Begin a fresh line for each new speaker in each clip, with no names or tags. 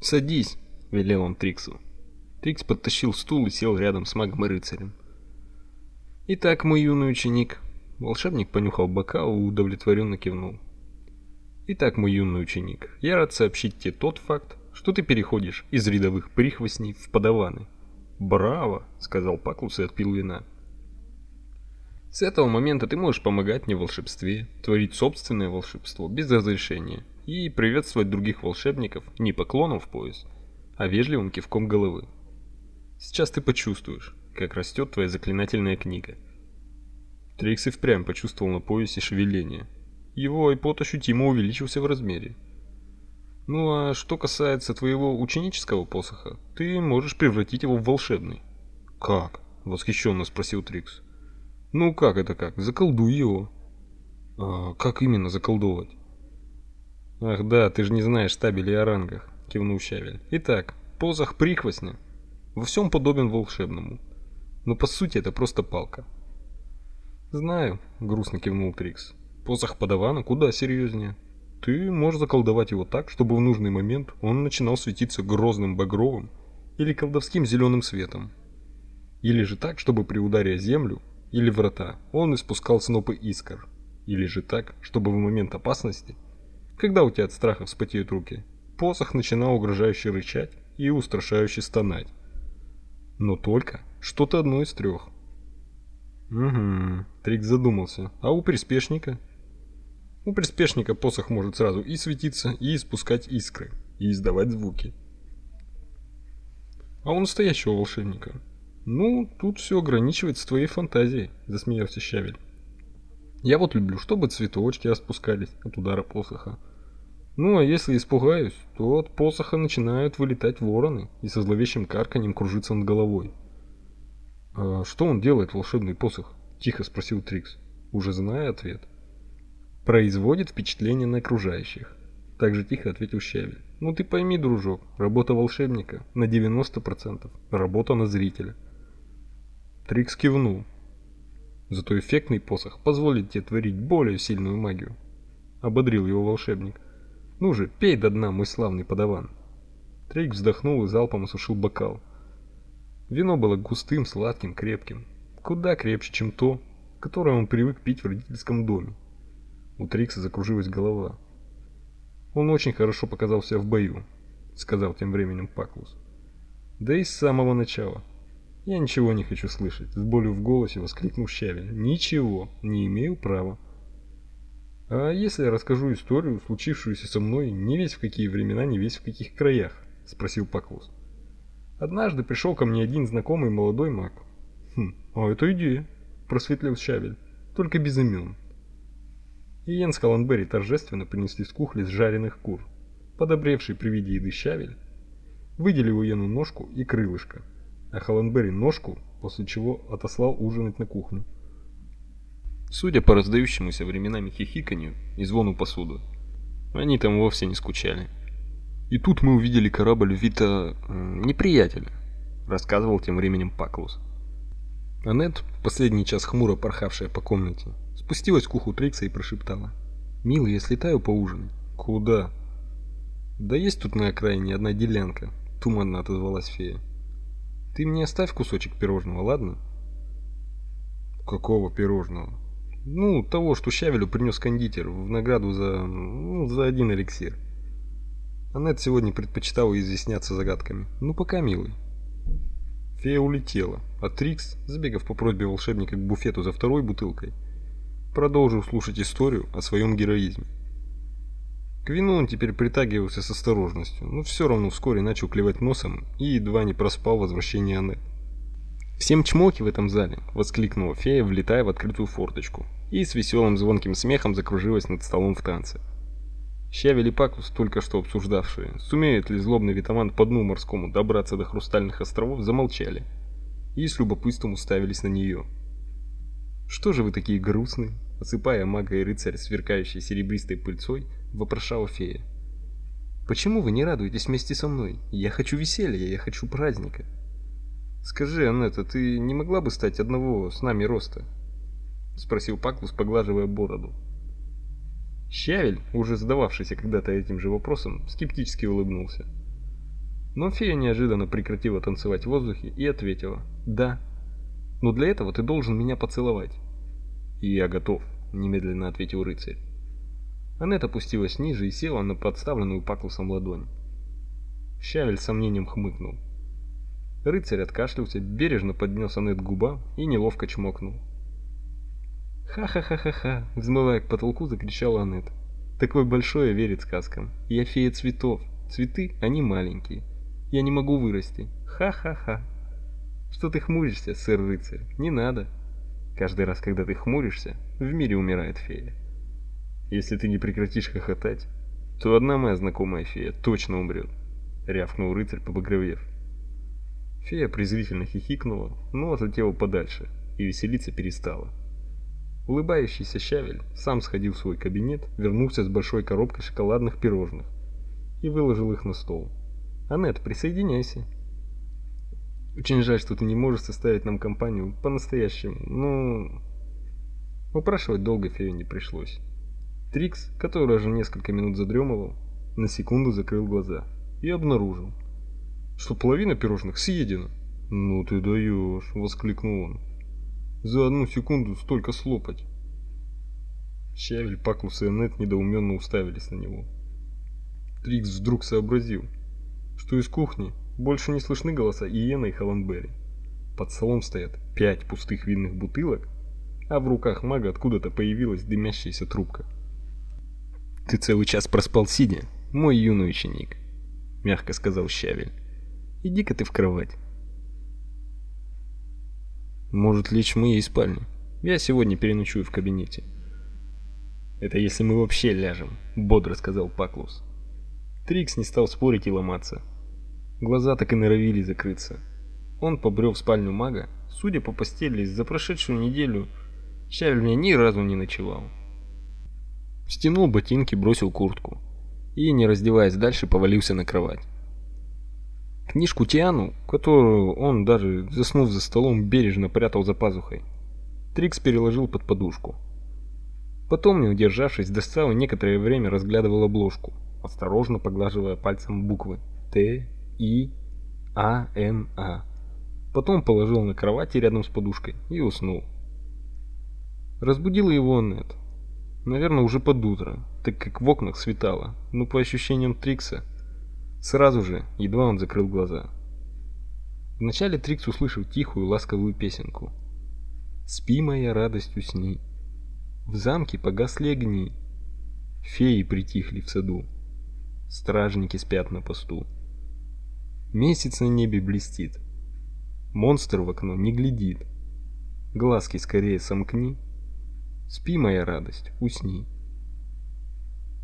«Садись», — велел он Триксу. Трикс подтащил стул и сел рядом с магом и рыцарем. «Итак, мой юный ученик...» Волшебник понюхал бокал и удовлетворенно кивнул. «Итак, мой юный ученик, я рад сообщить тебе тот факт, что ты переходишь из рядовых прихвостней в подаваны». «Браво!» — сказал Паклус и отпил вина. С этого момента ты можешь помогать мне в волшебстве, творить собственное волшебство без разрешения и приветствовать других волшебников не поклоном в пояс, а вежливым кивком головы. Сейчас ты почувствуешь, как растет твоя заклинательная книга. Трикс и впрямь почувствовал на поясе шевеление. Его айпод ощутимо увеличился в размере. Ну а что касается твоего ученического посоха, ты можешь превратить его в волшебный. Как? восхищенно спросил Трикс. Ну как это как? Заколдуй его. А как именно заколдовать? Ах да, ты же не знаешь табели о рангах, кивнул Щавель. Итак, посох прихвостня во всем подобен волшебному. Но по сути это просто палка. Знаю, грустно кивнул Трикс. Посох подавана куда серьезнее. Ты можешь заколдовать его так, чтобы в нужный момент он начинал светиться грозным багровым или колдовским зеленым светом. Или же так, чтобы при ударе о землю или врата, он испускал снопы искр, или же так, чтобы в момент опасности, когда у тебя от страха вспотеют руки, посох начинал угрожающе рычать и устрашающе стонать. Но только что-то одно из трех. Угу, Трик задумался. А у приспешника? У приспешника посох может сразу и светиться, и испускать искры, и издавать звуки. А у настоящего волшебника ну, тут все ограничивается твоей фантазией, засмеялся Щавель. Я вот люблю, чтобы цветочки распускались от удара посоха. Ну, а если испугаюсь, то от посоха начинают вылетать вороны и со зловещим карканьем кружиться над головой. А что он делает, волшебный посох? тихо спросил Трикс, уже зная ответ. Производит впечатление на окружающих. Так же тихо ответил Щавель. Ну ты пойми, дружок, работа волшебника на 90%, работа на зрителя. Трикс кивнул. Зато эффектный посох позволит тебе творить более сильную магию. Ободрил его волшебник. Ну же, пей до дна, мой славный подаван. Трикс вздохнул и залпом осушил бокал. Вино было густым, сладким, крепким. Куда крепче, чем то, которое он привык пить в родительском доме. У Трикса закружилась голова. Он очень хорошо показал себя в бою, сказал тем временем Паклус. Да и с самого начала. Я ничего не хочу слышать, с болью в голосе воскликнул Щавель. Ничего, не имею права. А если я расскажу историю, случившуюся со мной не весь в какие времена, не весь в каких краях, спросил Паклус. Однажды пришел ко мне один знакомый молодой маг. Хм, а это идея, просветлил Щавель, только без имен. И Йен с Холландберри торжественно принесли с кухни жареных кур. Подобревший при виде еды Щавель выделил Йену ножку и крылышко а Холландберри ножку, после чего отослал ужинать на кухню. Судя по раздающемуся временами хихиканью и звону посуды, они там вовсе не скучали. И тут мы увидели корабль Вита неприятеля, рассказывал тем временем Паклус. Анет, последний час хмуро порхавшая по комнате, спустилась к уху Трикса и прошептала: "Милый, я слетаю поужинать". "Куда?" "Да есть тут на окраине одна делянка", туманно отозвалась фея. Ты мне оставь кусочек пирожного, ладно? Какого пирожного? Ну, того, что Щавелю принес кондитер в награду за, ну, за один эликсир. Аннет сегодня предпочитала изъясняться загадками. Ну, пока, милый. Фея улетела, а Трикс, сбегав по просьбе волшебника к буфету за второй бутылкой, продолжил слушать историю о своем героизме. К вину он теперь притягивался с осторожностью, но все равно вскоре начал клевать носом и едва не проспал возвращение Анны. «Всем чмоки в этом зале!» — воскликнула фея, влетая в открытую форточку, и с веселым звонким смехом закружилась над столом в танце. Щавель и Пакус, только что обсуждавшие, сумеет ли злобный витаман по дну морскому добраться до Хрустальных островов, замолчали и с любопытством уставились на нее. «Что же вы такие грустные?» Осыпая мага и рыцаря сверкающей серебристой пыльцой, вопрошала фея. Почему вы не радуетесь вместе со мной? Я хочу веселья, я хочу праздника. Скажи, Анетта, ты не могла бы стать одного с нами роста? спросил Паклус, поглаживая бороду. Щавель, уже задававшийся когда-то этим же вопросом, скептически улыбнулся. Но фея неожиданно прекратила танцевать в воздухе и ответила «Да». «Но для этого ты должен меня поцеловать». «И я готов», — немедленно ответил рыцарь. Аннет опустилась ниже и села на подставленную паклусом ладонь. Щавель с сомнением хмыкнул. Рыцарь откашлялся, бережно поднес Аннет к губам и неловко чмокнул. «Ха-ха-ха-ха-ха!» — взмывая к потолку, закричала Аннет. «Такой большой верит сказкам. Я фея цветов. Цветы, они маленькие. Я не могу вырасти. Ха-ха-ха!» «Что ты хмуришься, сэр-рыцарь? Не надо!» Каждый раз, когда ты хмуришься, в мире умирает фея. Если ты не прекратишь хохотать, то одна моя знакомая фея точно умрет, рявкнул рыцарь, побагровев. Фея презрительно хихикнула, но отлетела подальше и веселиться перестала. Улыбающийся Щавель сам сходил в свой кабинет, вернулся с большой коробкой шоколадных пирожных и выложил их на стол. «Аннет, присоединяйся». «Очень жаль, что ты не можешь составить нам компанию по-настоящему, но...» Упрашивать долго фею не пришлось. Трикс, который уже несколько минут задремывал, на секунду закрыл глаза и обнаружил, что половина пирожных съедена. «Ну ты даешь!» — воскликнул он. «За одну секунду столько слопать!» Щавель, Паклус и Энет недоуменно уставились на него. Трикс вдруг сообразил, что из кухни больше не слышны голоса Иена и Холландберри. Под столом стоят пять пустых винных бутылок, а в руках мага откуда-то появилась дымящаяся трубка. Ты целый час проспал сидя, мой юный ученик, мягко сказал Щавель. Иди-ка ты в кровать. Может, лечь в моей спальне? Я сегодня переночую в кабинете. Это если мы вообще ляжем, бодро сказал Паклус. Трикс не стал спорить и ломаться. Глаза так и норовили закрыться. Он побрел в спальню мага. Судя по постели, за прошедшую неделю Щавель меня ни разу не ночевал. Стянул ботинки, бросил куртку и, не раздеваясь дальше, повалился на кровать. Книжку Тиану, которую он даже заснув за столом бережно прятал за пазухой, Трикс переложил под подушку. Потом, не удержавшись, достал и некоторое время разглядывал обложку, осторожно поглаживая пальцем буквы Т, И, А, Н, А. Потом положил на кровати рядом с подушкой и уснул. Разбудила его Аннет. Наверное, уже под утро, так как в окнах светало, но по ощущениям Трикса, сразу же, едва он закрыл глаза. Вначале Трикс услышал тихую, ласковую песенку. «Спи, моя радость, усни». В замке погасли огни, феи притихли в саду, стражники спят на посту. Месяц на небе блестит, монстр в окно не глядит, глазки скорее сомкни, Спи, моя радость, усни.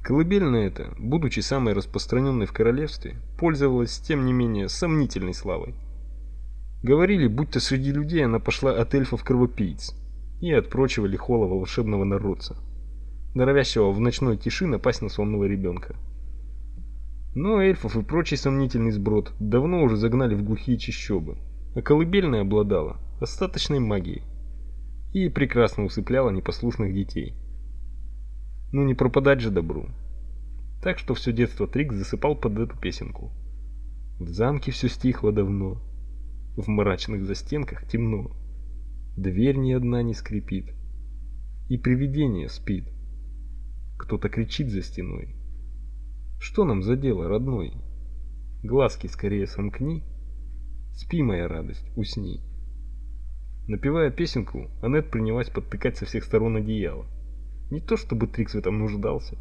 Колыбельная эта, будучи самой распространенной в королевстве, пользовалась тем не менее сомнительной славой. Говорили, будто среди людей она пошла от эльфов-кровопийц и от прочего лихого волшебного народца, норовящего в ночной тиши напасть на сонного ребенка. Но эльфов и прочий сомнительный сброд давно уже загнали в глухие чащобы, а колыбельная обладала остаточной магией и прекрасно усыпляла непослушных детей. Ну не пропадать же добру. Так что все детство Трикс засыпал под эту песенку. В замке все стихло давно, в мрачных застенках темно, дверь ни одна не скрипит, и привидение спит. Кто-то кричит за стеной. Что нам за дело, родной? Глазки скорее сомкни, спи, моя радость, усни. Напевая песенку, Аннет принялась подтыкать со всех сторон одеяло. Не то чтобы Трикс в этом нуждался.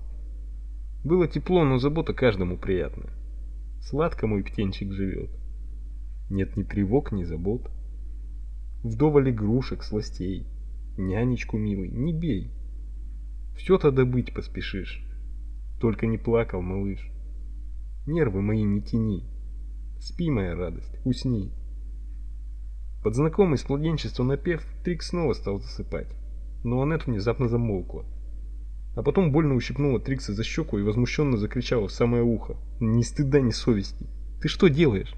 Было тепло, но забота каждому приятная. Сладко мой птенчик живет. Нет ни тревог, ни забот. Вдоволь игрушек, сластей. Нянечку милый, не бей. Все-то добыть поспешишь. Только не плакал, малыш. Нервы мои не тяни. Спи, моя радость, усни. Под знакомый с младенчества напев Трикс снова стал засыпать, но Аннет внезапно замолкла. А потом больно ущипнула Трикса за щеку и возмущенно закричала в самое ухо. «Ни стыда, ни совести! Ты что делаешь?»